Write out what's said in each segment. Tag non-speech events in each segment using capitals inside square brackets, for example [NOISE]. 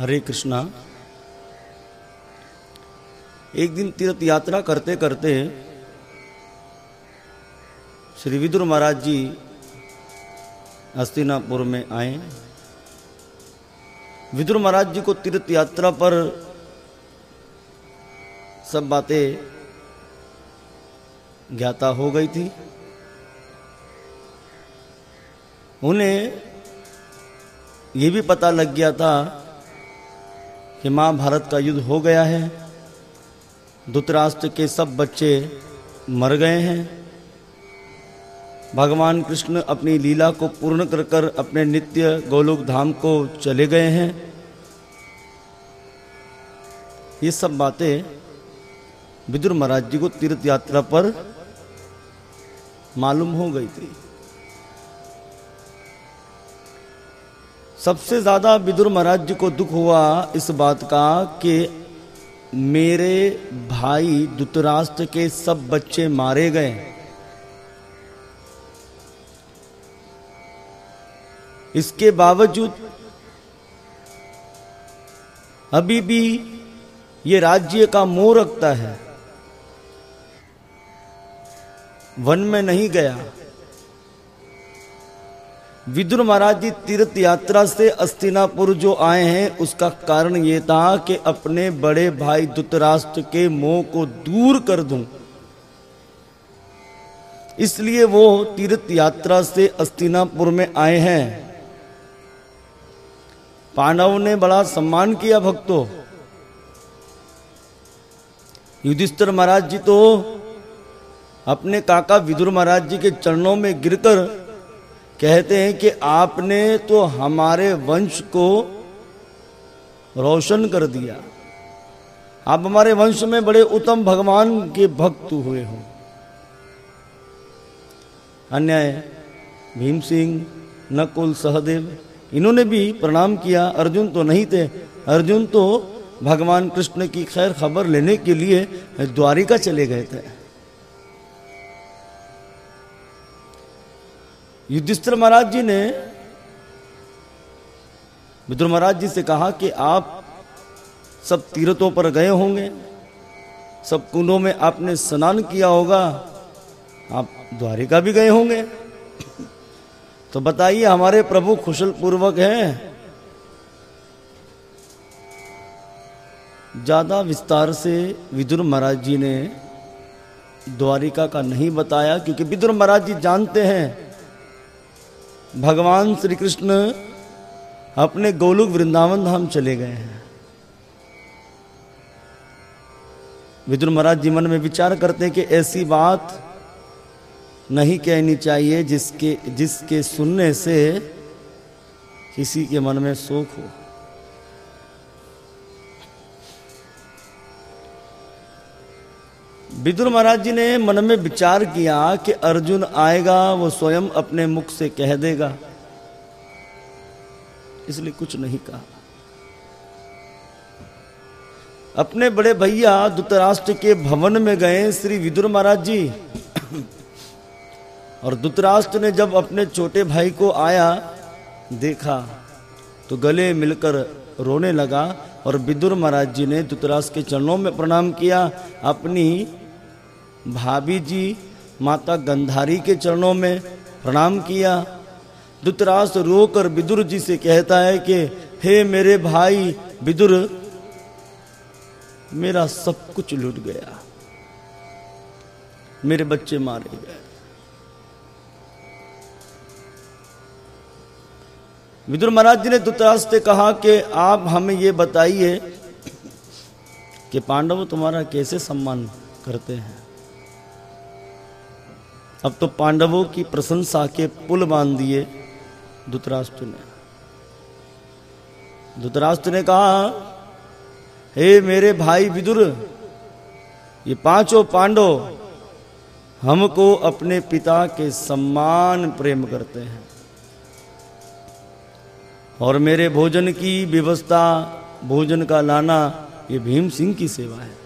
हरे कृष्णा। एक दिन तीर्थ यात्रा करते करते श्री विदुर महाराज जी हस्तिनापुर में आए। विदुर महाराज जी को तीर्थ यात्रा पर सब बातें ज्ञाता हो गई थी। उन्हें यह भी पता लग गया था कि महाभारत का युद्ध हो गया है। धुतराष्ट्र के सब बच्चे मर गए हैं। भगवान कृष्ण अपनी लीला को पूर्ण कर कर अपने नित्य गोलोक धाम को चले गए हैं। ये सब बातें विदुर महाराज जी को तीर्थ यात्रा पर मालूम हो गई थी। सबसे ज़्यादा विदुर महाराज जी को दुख हुआ इस बात का कि मेरे भाई दुतराष्ट्र के सब बच्चे मारे गए। इसके बावजूद अभी भी ये राज्य का मोह रखता है। वन में नहीं गया। विदुर महाराज जी तीर्थ यात्रा से अस्तिनापुर जो आए हैं, उसका कारण ये था कि अपने बड़े भाई दुतराष्ट्र के मोह को दूर कर दूँ। इसलिए वो तीर्थ यात्रा से अस्तिनापुर में आए हैं। पांडव ने बड़ा सम्मान किया भक्तों। युधिष्ठिर महाराज जी तो अपने काका विदुर महाराज जी के चरणों में गिरकर कहते हैं कि आपने तो हमारे वंश को रोशन कर दिया। आप हमारे वंश में बड़े उत्तम भगवान के भक्त हुए हो। अन्य भीम सिंह, नकुल, सहदेव, इन्होंने भी प्रणाम किया। अर्जुन तो नहीं थे। अर्जुन तो भगवान कृष्ण की खैर खबर लेने के लिए द्वारिका चले गए थे। युधिष्ठिर महाराज जी ने विदुर महाराज जी से कहा कि आप सब तीर्थों पर गए होंगे, सब कुंडों में आपने स्नान किया होगा, आप द्वारिका भी गए होंगे। तो बताइए, हमारे प्रभु कुशल पूर्वक हैं। ज़्यादा विस्तार से विदुर महाराज जी ने द्वारिका का नहीं बताया, क्योंकि विदुर महाराज जी जानते हैं भगवान श्री कृष्ण अपने गोलुक वृंदावन धाम चले गए हैं। विदुर महाराज जी मन में विचार करते हैं कि ऐसी बात नहीं कहनी चाहिए जिसके जिसके सुनने से किसी के मन में शोक हो। विदुर महाराज जी ने मन में विचार किया कि अर्जुन आएगा, वो स्वयं अपने मुख से कह देगा। इसलिए कुछ नहीं कहा। अपने बड़े भैया धुतराष्ट्र के भवन में गए श्री विदुर महाराज जी। और धुतराष्ट्र ने जब अपने छोटे भाई को आया, देखा तो गले मिलकर रोने लगा और विदुर महाराज जी ने धुतराष्ट्र के चरणों में प्रणाम किया, अपनी भाभी जी माता गंधारी के चरणों में प्रणाम किया। दुतरास रोकर विदुर जी से कहता है कि, हे मेरे भाई, विदुर, मेरा सब कुछ लुट गया। मेरे बच्चे मारे गए। विदुर महाराज जी ने दुतरास से कहा कि, आप हमें ये बताइए कि पांडव तुम्हारा कैसे सम्मान करते हैं? अब तो पांडवों की प्रशंसा के पुल बाँध दिए धुतराष्ट्र ने। धुतराष्ट्र ने कहा, हे मेरे भाई विदुर, ये पाँचों पांडव हमको अपने पिता के सम्मान प्रेम करते हैं और मेरे भोजन की व्यवस्था, भोजन का लाना ये भीम सिंह की सेवा है।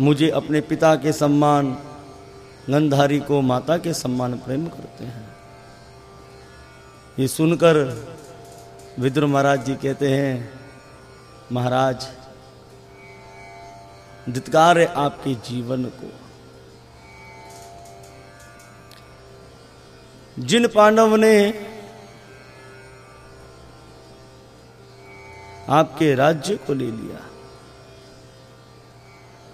मुझे अपने पिता के सम्मान गंधारी को माता के सम्मान प्रेम करते हैं। ये सुनकर विद्र महाराज जी कहते हैं, महाराज, धित्कार है आपके जीवन को। जिन पांडव ने आपके राज्य को ले लिया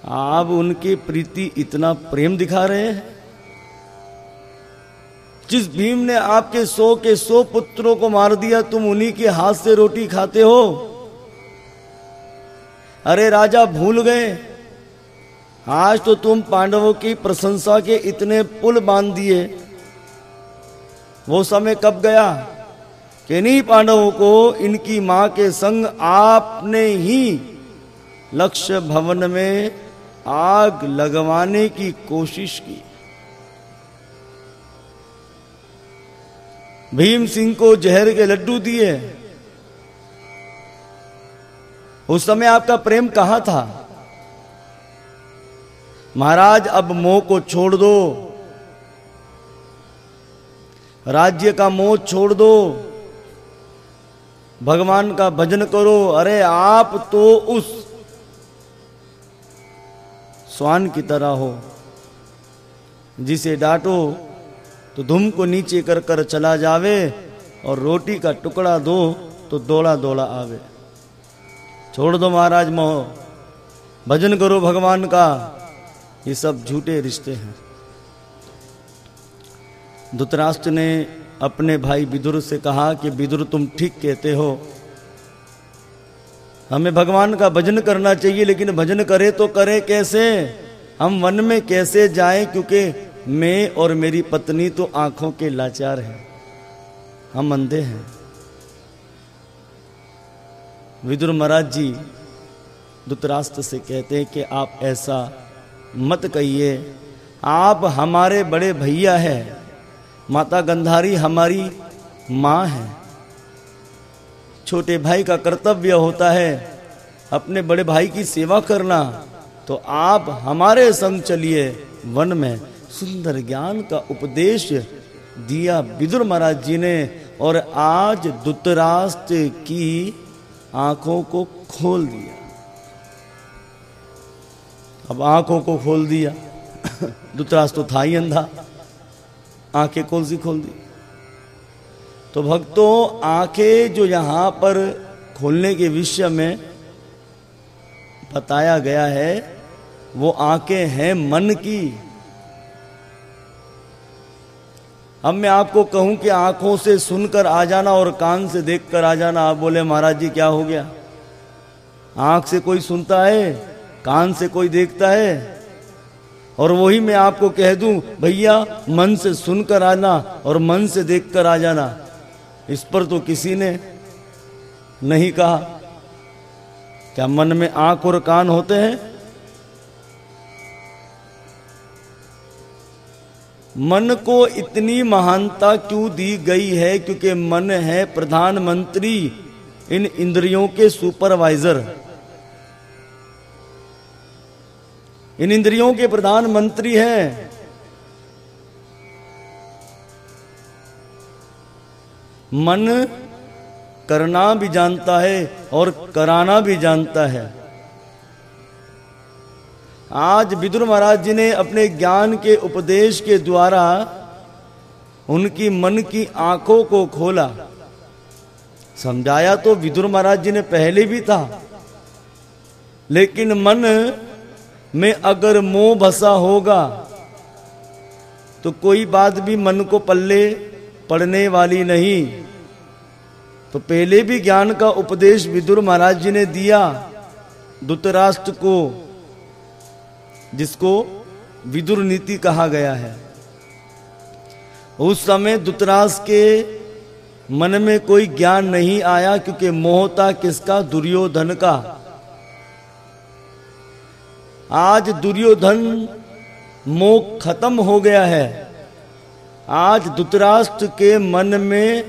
आप उनके प्रीति इतना प्रेम दिखा रहे हैं? जिस भीम ने आपके सौ के सौ पुत्रों को मार दिया, तुम उन्हीं के हाथ से रोटी खाते हो? अरे राजा, भूल गए। आज तो तुम पांडवों की प्रशंसा के इतने पुल बाँध दिए। वो समय कब गया? कि नहीं पांडवों को इनकी माँ के संग आपने ही लक्ष्य भवन में आग लगवाने की कोशिश की। भीम सिंह को जहर के लड्डू दिए। उस समय आपका प्रेम कहाँ था? महाराज, अब मोह को छोड़ दो। राज्य का मोह छोड़ दो। भगवान का भजन करो। अरे, आप तो उस स्वान की तरह हो। जिसे डांटो तो धुम को नीचे कर कर चला जावे और रोटी का टुकड़ा दो तो दौड़ा दौड़ा आवे। छोड़ दो महाराज मोह भजन करो भगवान का। ये सब झूठे रिश्ते हैं। धुतराष्ट्र ने अपने भाई विदुर से कहा कि विदुर तुम ठीक कहते हो हमें भगवान का भजन करना चाहिए, लेकिन भजन करे तो करे कैसे? हम वन में कैसे जाएँ? क्योंकि मैं और मेरी पत्नी तो आँखों के लाचार हैं। हम अंधे हैं। विदुर महाराज जी धुतराष्ट्र से कहते हैं कि आप ऐसा मत कहिए। आप हमारे बड़े भैया हैं। माता गंधारी हमारी माँ है। छोटे भाई का कर्तव्य होता है अपने बड़े भाई की सेवा करना तो आप हमारे संग चलिए वन में। सुंदर ज्ञान का उपदेश दिया विदुर महाराज जी ने, और आज दुतराष्ट्र की आँखों को खोल दिया। अब आँखों को खोल दिया। [LAUGHS] दुतराष्ट्र तो था ही अंधा। आँखें कौन सी खोल दी? तो भक्तों, आँखें जो यहाँ पर खोलने के विषय में बताया गया है, वो आँखें हैं मन की। अब मैं आपको कहूँ कि आँखों से सुनकर आ जाना और कान से देखकर आ जाना, आप बोले, महाराज जी, क्या हो गया? आँख से कोई सुनता है, कान से कोई देखता है? और वही मैं आपको कह दूँ, भैया, मन से सुनकर आना और मन से देखकर आ जाना। इस पर तो किसी ने नहीं कहा। क्या मन में आँख और कान होते हैं? मन को इतनी महानता क्यों दी गई है? क्योंकि मन है प्रधानमंत्री, इन इंद्रियों के सुपरवाइजर। इन इंद्रियों के प्रधानमंत्री हैं। मन करना भी जानता है और कराना भी जानता है। आज विदुर महाराज जी ने अपने ज्ञान के उपदेश के द्वारा उनकी मन की आँखों को खोला। समझाया तो विदुर महाराज जी ने पहले भी था, लेकिन मन में अगर मोह बसा होगा तो कोई बात भी मन को पल्ले पड़ने वाली नहीं। तो पहले भी ज्ञान का उपदेश विदुर महाराज जी ने दिया धुतराष्ट्र को, जिसको विदुर नीति कहा गया है। उस समय दुतरास के मन में कोई ज्ञान नहीं आया, क्योंकि मोहता किसका? दुर्योधन का। आज दुर्योधन मोह खत्म हो गया है। आज धुतराष्ट्र के मन में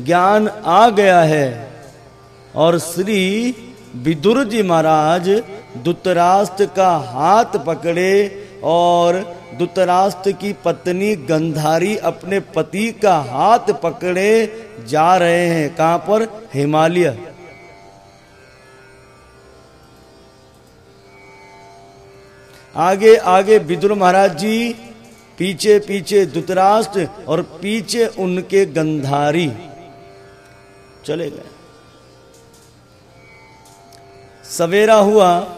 ज्ञान आ गया है और श्री विदुर जी महाराज धुतराष्ट्र का हाथ पकड़े और दुतराष्ट्र की पत्नी गंधारी अपने पति का हाथ पकड़े जा रहे हैं। कहाँ पर? हिमालय। आगे आगे विदुर महाराज जी पीछे पीछे दुतराष्ट्र और पीछे उनके गंधारी। चले गए। सवेरा हुआ।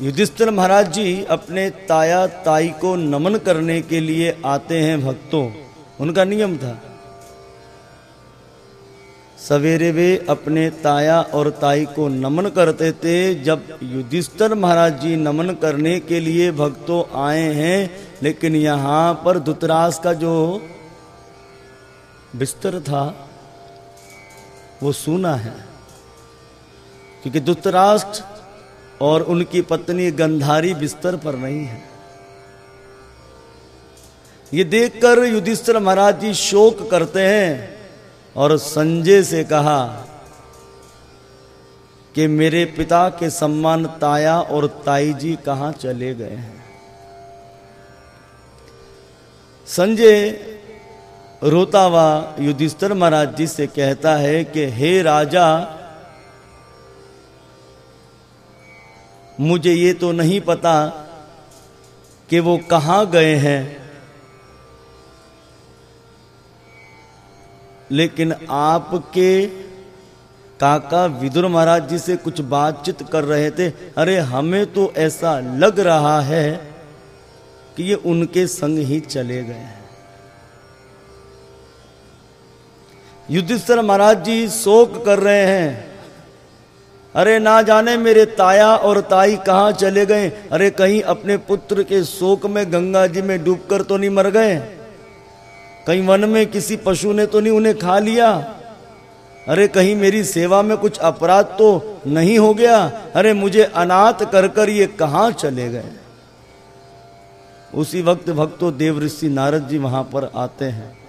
युधिष्ठिर महाराज जी अपने ताया ताई को नमन करने के लिए आते हैं भक्तों। उनका नियम था। सवेरे वे अपने ताया और ताई को नमन करते थे, जब युधिष्ठर महाराज जी नमन करने के लिए भक्तों आए हैं, लेकिन यहाँ पर दुतरास का जो बिस्तर था, वो सूना है। क्योंकि दुतराष्ट्र और उनकी पत्नी गंधारी बिस्तर पर नहीं है। ये देखकर युधिष्ठिर महाराज जी शोक करते हैं। और संजय से कहा कि मेरे पिता के सम्मान ताया और ताई जी कहाँ चले गए हैं। संजय रोता हुआ युधिष्ठिर महाराज जी से कहता है कि, हे राजा, मुझे ये तो नहीं पता कि वो कहाँ गए हैं। लेकिन आपके काका विदुर महाराज जी से कुछ बातचीत कर रहे थे। अरे, हमें तो ऐसा लग रहा है कि ये उनके संग ही चले गए हैं। युधिष्ठिर महाराज जी शोक कर रहे हैं। अरे, ना जाने मेरे ताया और ताई कहाँ चले गए। अरे, कहीं अपने पुत्र के शोक में गंगा जी में डूबकर तो नहीं मर गए। कहीं वन में किसी पशु ने तो नहीं उन्हें खा लिया? अरे कहीं मेरी सेवा में कुछ अपराध तो नहीं हो गया? अरे मुझे अनाथ कर कर ये कहाँ चले गए? उसी वक्त भक्तों देव ऋषि नारद जी वहाँ पर आते हैं।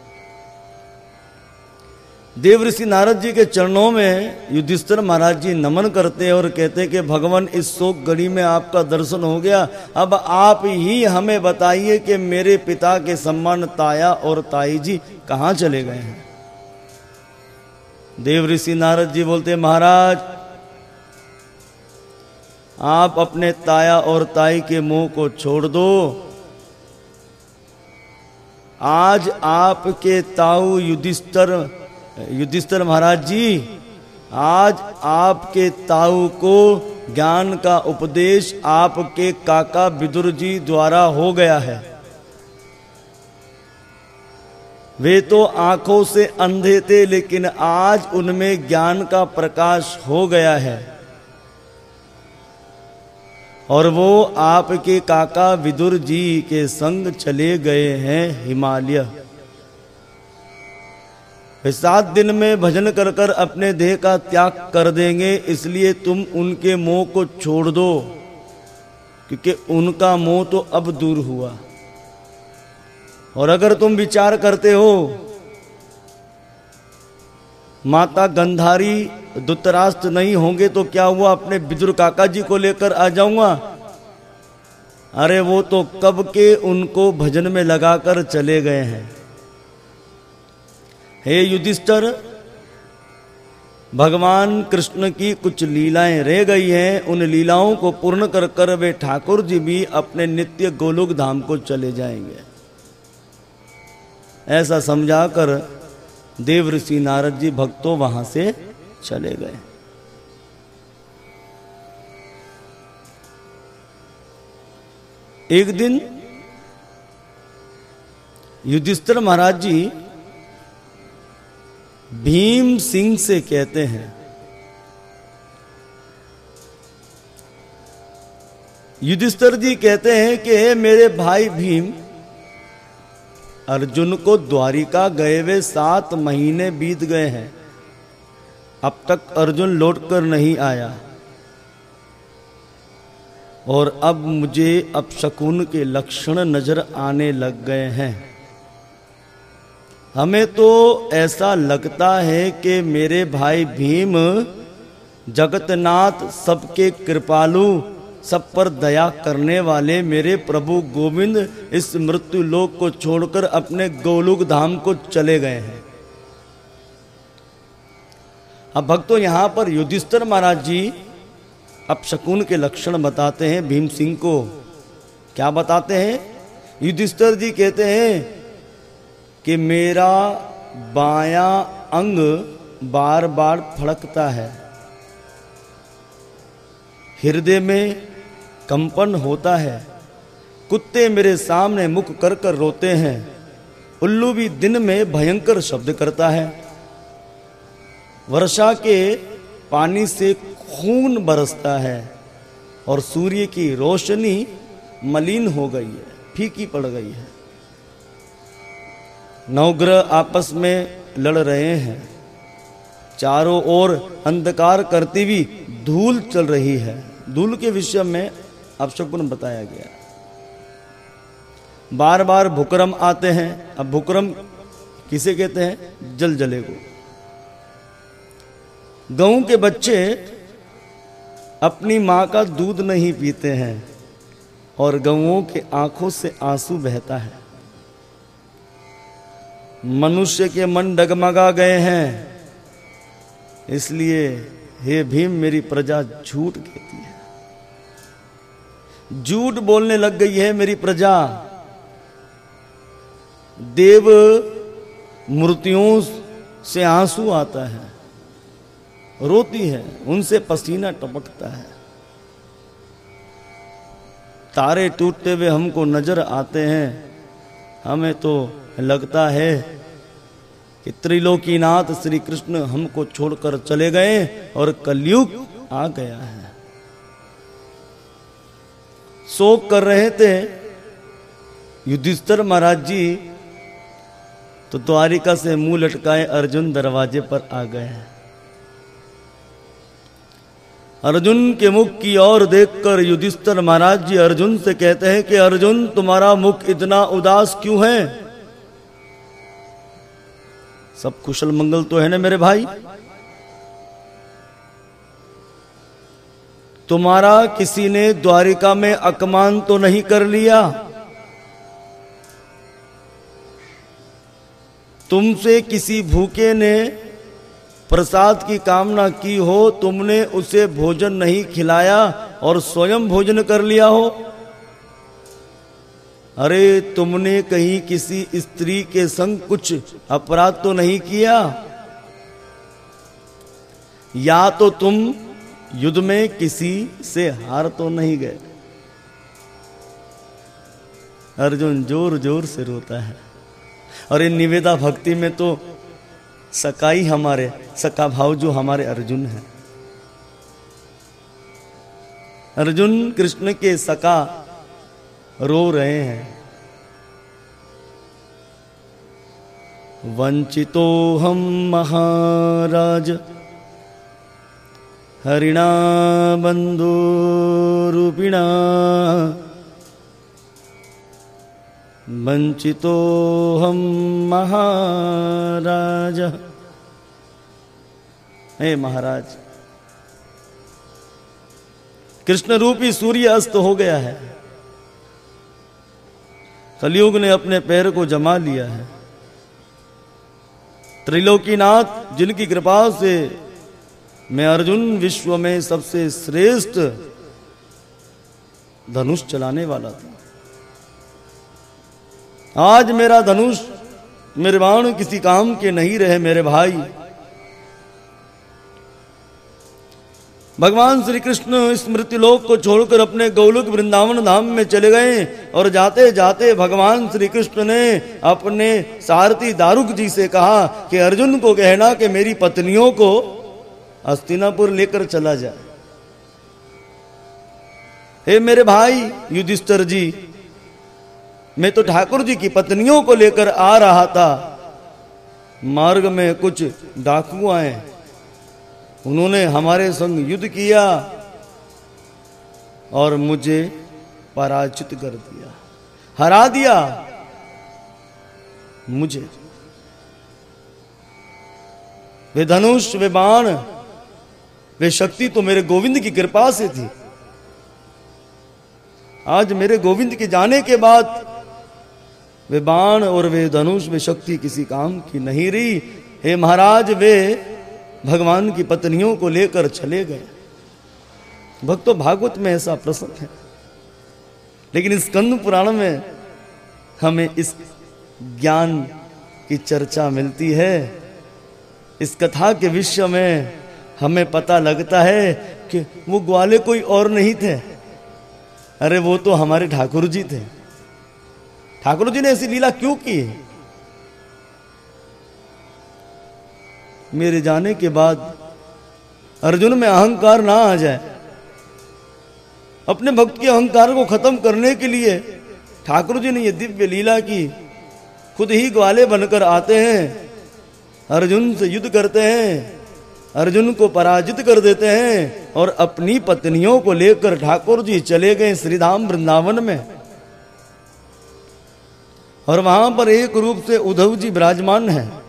देव ऋषि नारद जी के चरणों में युधिष्ठिर महाराज जी नमन करते और कहते कि भगवान, इस शोक घड़ी में आपका दर्शन हो गया। अब आप ही हमें बताइए कि मेरे पिता के सम्मान ताया और ताई जी कहाँ चले गए हैं? देव ऋषि नारद जी बोलते महाराज, आप अपने ताया और ताई के मुँह को छोड़ दो। आज आपके ताऊ युधिष्ठर युधिष्ठर महाराज जी, आज आपके ताऊ को ज्ञान का उपदेश आपके काका विदुर जी द्वारा हो गया है। वे तो आँखों से अंधे थे, लेकिन आज उनमें ज्ञान का प्रकाश हो गया है। और वो आपके काका विदुर जी के संग चले गए हैं हिमालय। सात दिन में भजन कर कर अपने देह का त्याग कर देंगे, इसलिए तुम उनके मोह को छोड़ दो, क्योंकि उनका मोह तो अब दूर हुआ। और अगर तुम विचार करते हो, माता गंधारी दुतराष्ट्र नहीं होंगे तो क्या हुआ? अपने बिजुर काका जी को लेकर आ जाऊँगा। अरे वो तो कब के उनको भजन में लगाकर चले गए हैं। हे युधिष्ठर, भगवान कृष्ण की कुछ लीलाएँ रह गई हैं, उन लीलाओं को पूर्ण कर कर वे ठाकुर जी भी अपने नित्य गोलोक धाम को चले जाएँगे। ऐसा समझाकर देव ऋषि नारद जी भक्तों वहाँ से चले गए। एक दिन युधिष्ठिर महाराज जी भीम सिंह से कहते हैं, युधिष्ठर जी कहते हैं कि, हे मेरे भाई भीम, अर्जुन को द्वारिका गए हुए सात महीने बीत गए हैं। अब तक अर्जुन लौटकर नहीं आया। और अब मुझे अब शकुन के लक्षण नज़र आने लग गए हैं। हमें तो ऐसा लगता है कि मेरे भाई भीम, जगतनाथ सबके कृपालु, सब पर दया करने वाले मेरे प्रभु गोविंद इस मृत्यु लोक को छोड़कर अपने गोलुक धाम को चले गए हैं। अब भक्तों, यहाँ पर युधिष्ठर महाराज जी, अब शकुन के लक्षण बताते हैं, भीम सिंह को। क्या बताते हैं? युधिष्ठर जी कहते हैं कि मेरा बाया अंग बार बार फड़कता है। हृदय में कंपन होता है। कुत्ते मेरे सामने मुख कर कर रोते हैं। उल्लू भी दिन में भयंकर शब्द करता है। वर्षा के पानी से खून बरसता है और सूर्य की रोशनी मलिन हो गई है, फीकी पड़ गई है। नवग्रह आपस में लड़ रहे हैं। चारों ओर अंधकार करती हुई धूल चल रही है। धूल के विषय में अपशकुन बताया गया। बार बार भूक्रम आते हैं। अब भूक्रम किसे कहते हैं? जल जले को गऊ के बच्चे अपनी माँ का दूध नहीं पीते हैं और गऊओं के आँखों से आँसू बहता है। मनुष्य के मन डगमगा गए हैं। इसलिए हे भीम, मेरी प्रजा झूठ कहती है। झूठ बोलने लग गई है मेरी प्रजा। देव मूर्तियों से आँसू आता है, रोती है, उनसे पसीना टपकता है। तारे टूटते हुए हमको नज़र आते हैं हमें तो लगता है कि त्रिलोकीनाथ श्री कृष्ण हमको छोड़कर चले गए और कलयुग आ गया है। शोक कर रहे थे युधिष्ठर महाराज जी तो द्वारिका से मुँह लटकाए अर्जुन दरवाजे पर आ गए। हैं अर्जुन के मुख की ओर देखकर युधिष्ठर महाराज जी अर्जुन से कहते हैं कि अर्जुन, तुम्हारा मुख इतना उदास क्यों है? सब कुशल मंगल तो है ना मेरे भाई? तुम्हारा किसी ने द्वारिका में अकमान तो नहीं कर लिया? तुमसे किसी भूखे ने प्रसाद की कामना की हो, तुमने उसे भोजन नहीं खिलाया और स्वयं भोजन कर लिया हो। अरे, तुमने कहीं किसी स्त्री के संग कुछ अपराध तो नहीं किया? या तो तुम युद्ध में किसी से हार तो नहीं गए? अर्जुन ज़ोर ज़ोर से रोता है। इन निवेदा भक्ति में तो सकाई हमारे, सका भाव जो हमारे अर्जुन है। अर्जुन कृष्ण के सका रो रहे हैं। वंचितो हम महाराज, हरिणा बंधु रूपिणा, वंचितो हम महाराज। हे महाराज कृष्ण रूपी सूर्य अस्त हो गया है। कलयुग ने अपने पैर को जमा लिया है। त्रिलोकीनाथ, जिनकी कृपा से मैं अर्जुन विश्व में सबसे श्रेष्ठ धनुष चलाने वाला था। आज मेरा धनुष मेरे बाण किसी काम के नहीं रहे मेरे भाई। भगवान श्री कृष्ण स्मृति लोक को छोड़कर अपने गौलुक वृंदावन धाम में चले गए और जाते जाते भगवान श्री कृष्ण ने अपने सारथी दारुक जी से कहा कि अर्जुन को कहना कि मेरी पत्नियों को हस्तिनापुर लेकर चला जाए। हे मेरे भाई युधिष्ठर जी, मैं तो ठाकुर जी की पत्नियों को लेकर आ रहा था। मार्ग में कुछ डाकू आए उन्होंने हमारे संग युद्ध किया और मुझे पराजित कर दिया, हरा दिया। मुझे वे धनुष, वे बाण, वे शक्ति तो मेरे गोविंद की कृपा से थी। आज मेरे गोविंद के जाने के बाद वे बाण और वे धनुष, वे शक्ति किसी काम की नहीं रही। हे महाराज, वे भगवान की पत्नियों को लेकर चले गए। भक्तों, भागवत में ऐसा प्रसंग है। लेकिन इस कंद पुराण में हमें इस ज्ञान की चर्चा मिलती है। इस कथा के विषय में हमें पता लगता है कि वो ग्वाले कोई और नहीं थे। अरे वो तो हमारे ठाकुर जी थे। ठाकुर जी ने ऐसी लीला क्यों की? मेरे जाने के बाद अर्जुन में अहंकार ना आ जाए। अपने भक्त के अहंकार को खत्म करने के लिए ठाकुर जी ने यह दिव्य लीला की। खुद ही ग्वाले बनकर आते हैं, अर्जुन से युद्ध करते हैं, अर्जुन को पराजित कर देते हैं और अपनी पत्नियों को लेकर ठाकुर जी चले गए श्रीधाम वृंदावन में। और वहाँ पर एक रूप से उद्धव जी विराजमान है।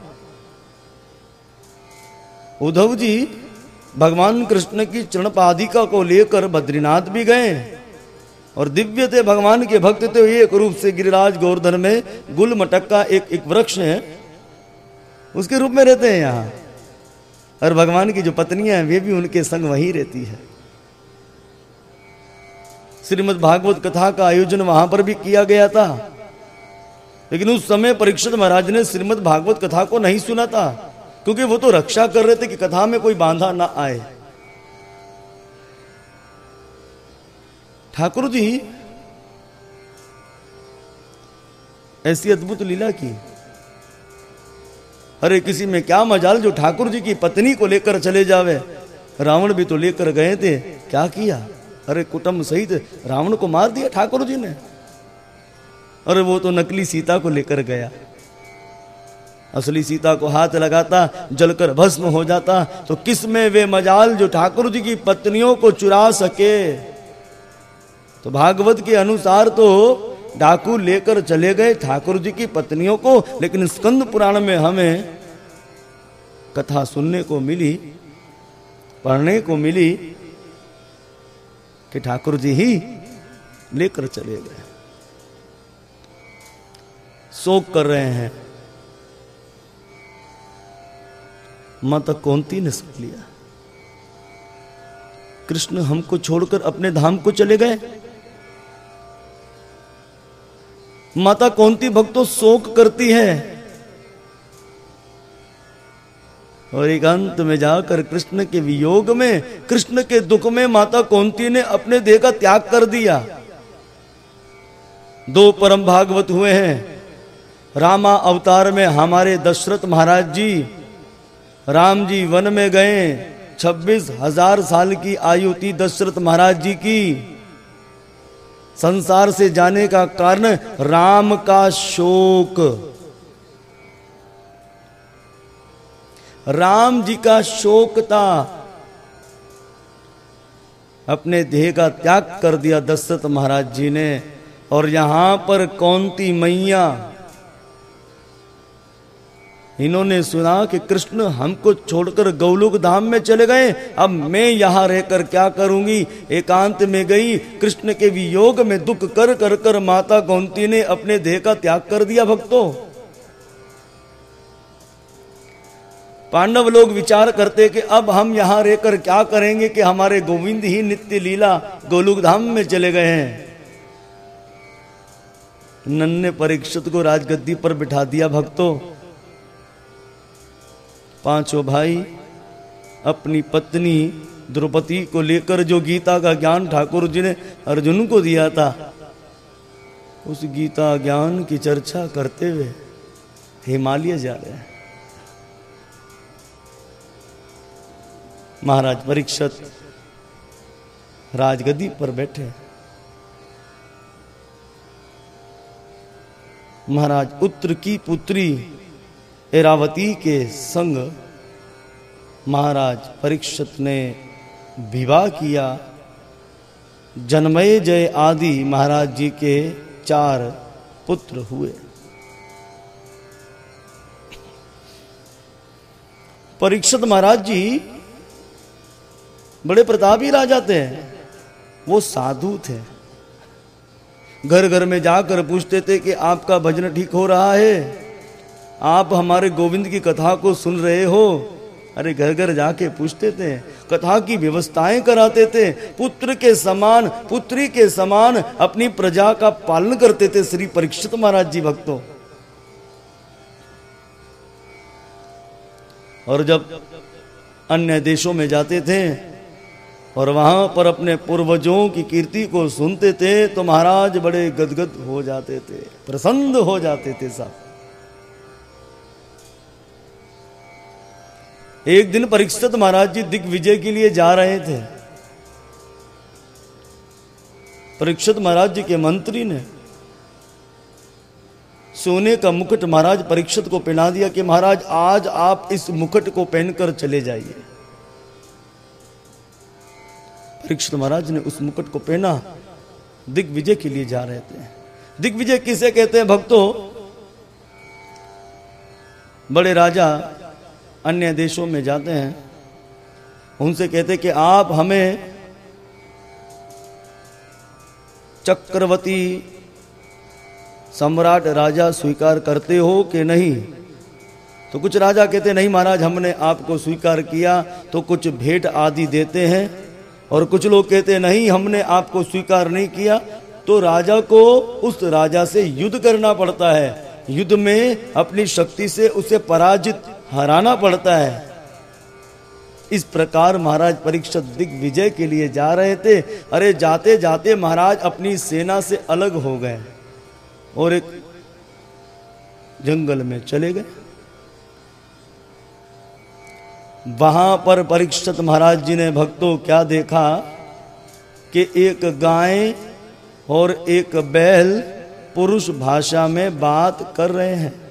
उद्धव जी, भगवान कृष्ण की चरणपादिका को लेकर बद्रीनाथ भी गए और दिव्य थे भगवान के भक्त थे एक रूप से गिरिराज गोवर्धन में गुल मटक का एक एक वृक्ष है, उसके रूप में रहते हैं यहाँ। और भगवान की जो पत्नियाँ हैं, वे भी उनके संग वहीं रहती है। श्रीमद भागवत कथा का आयोजन वहाँ पर भी किया गया था, लेकिन उस समय परीक्षित महाराज ने श्रीमद भागवत कथा को नहीं सुना था। क्योंकि वो तो रक्षा कर रहे थे कि कथा में कोई बांधा ना आए। ठाकुर जी, ऐसी अद्भुत लीला की। अरे, किसी में क्या मजाल जो ठाकुर जी की पत्नी को लेकर चले जावे। रावण भी तो लेकर गए थे। क्या किया? अरे, कुटुंब सहित रावण को मार दिया ठाकुर जी ने। अरे, वो तो नकली सीता को लेकर गया। असली सीता को हाथ लगाता, जलकर भस्म हो जाता तो किसमें वे मजाल जो ठाकुर जी की पत्नियों को चुरा सके? तो भागवत के अनुसार तो डाकू लेकर चले गए ठाकुर जी की पत्नियों को, लेकिन स्कंद पुराण में हमें कथा सुनने को मिली, पढ़ने को मिली कि ठाकुर जी ही लेकर चले गए। शोक कर रहे हैं। माता कौंती ने सुन लिया। कृष्ण हमको छोड़कर अपने धाम को चले गए। माता कौंती भक्तों शोक करती है। और एकांत में जाकर कृष्ण के वियोग में, कृष्ण के दुख में माता कौंती ने अपने देह का त्याग कर दिया। दो परम भागवत हुए हैं। रामा अवतार में हमारे दशरथ महाराज जी राम जी वन में गए। छब्बीस हज़ार साल की आयु थी दशरथ महाराज जी की। संसार से जाने का कारण राम का शोक। राम जी का शोक था। अपने देह का त्याग कर दिया दशरथ महाराज जी ने। और यहाँ पर कौनती मैया इन्होंने सुना कि कृष्ण हमको छोड़कर गौलोक धाम में चले गए। अब मैं यहाँ रहकर क्या करूँगी? एकांत में गई, कृष्ण के वियोग में दुख कर कर कर माता गौंती ने अपने देह का त्याग कर दिया भक्तों। पांडव लोग विचार करते कि अब हम यहाँ रहकर क्या करेंगे कि हमारे गोविंद ही नित्य लीला गोलोक धाम में चले गए हैं। नन्ने परीक्षित को राजगद्दी पर बिठा दिया भक्तों। पाँचों भाई अपनी पत्नी द्रौपदी को लेकर जो गीता का ज्ञान ठाकुर जी ने अर्जुन को दिया था, उस गीता ज्ञान की चर्चा करते हुए हिमालय जा रहे हैं। महाराज परीक्षत राजगद्दी पर बैठे महाराज उत्तर की पुत्री एरावती के संग महाराज परीक्षित ने विवाह किया। जन्मय जय आदि महाराज जी के चार पुत्र हुए। परीक्षित महाराज जी बड़े प्रतापी राजा थे। वो साधु थे। घर घर में जाकर पूछते थे कि आपका भजन ठीक हो रहा है? आप हमारे गोविंद की कथा को सुन रहे हो? अरे घर घर जाके पूछते थे। कथा की व्यवस्थाएँ कराते थे। पुत्र के समान, पुत्री के समान अपनी प्रजा का पालन करते थे श्री परीक्षित महाराज जी भक्तों। और जब अन्य देशों में जाते थे और वहाँ पर अपने पूर्वजों की कीर्ति को सुनते थे तो महाराज बड़े गदगद हो जाते थे, प्रसन्न हो जाते थे सब। एक दिन परीक्षित महाराज जी दिग्विजय के लिए जा रहे थे। परीक्षित महाराज जी के मंत्री ने सोने का मुकुट महाराज परीक्षित को पहना दिया कि महाराज, आज आप इस मुकुट को पहनकर चले जाइए। परीक्षित महाराज ने उस मुकुट को पहना। दिग्विजय के लिए जा रहे थे। दिग्विजय किसे कहते हैं? भक्तों, बड़े राजा अन्य देशों में जाते हैं, उनसे कहते कि आप हमें चक्रवर्ती सम्राट राजा स्वीकार करते हो कि नहीं? तो कुछ राजा कहते नहीं महाराज, हमने आपको स्वीकार किया तो कुछ भेंट आदि देते हैं। और कुछ लोग कहते नहीं, हमने आपको स्वीकार नहीं किया। तो राजा को उस राजा से युद्ध करना पड़ता है। युद्ध में अपनी शक्ति से उसे पराजित हराना पड़ता है। इस प्रकार महाराज परीक्षा दिग्विजय के लिए जा रहे थे। अरे, जाते जाते महाराज अपनी सेना से अलग हो गए और एक जंगल में चले गए। वहाँ पर परीक्षित महाराज जी ने भक्तों क्या देखा कि एक गाय और एक बैल पुरुष भाषा में बात कर रहे हैं।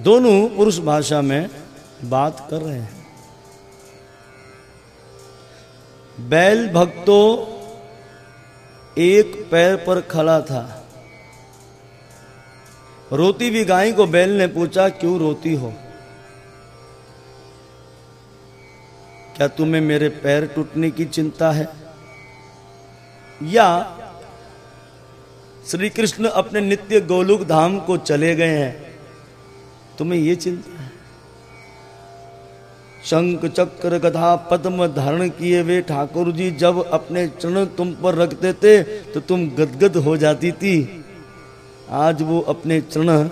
दोनों पुरुष भाषा में बात कर रहे हैं। बैल भक्तो, एक पैर पर खड़ा था। रोती भी गाय को बैल ने पूछा, क्यों रोती हो? क्या तुम्हें मेरे पैर टूटने की चिंता है? या श्री कृष्ण अपने नित्य गोलुक धाम को चले गए हैं। तुम्हें ये चिंता है शंख चक्र गधा पद्म धारण किए वे ठाकुर जी जब अपने चरण तुम पर रखते थे तो तुम गदगद हो जाती थी। आज वो अपने चरण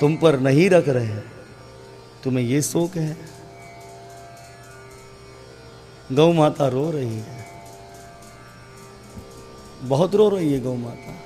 तुम पर नहीं रख रहे हैं। तुम्हें ये शोक है। गौ माता रो रही है। बहुत रो रही है गौ माता।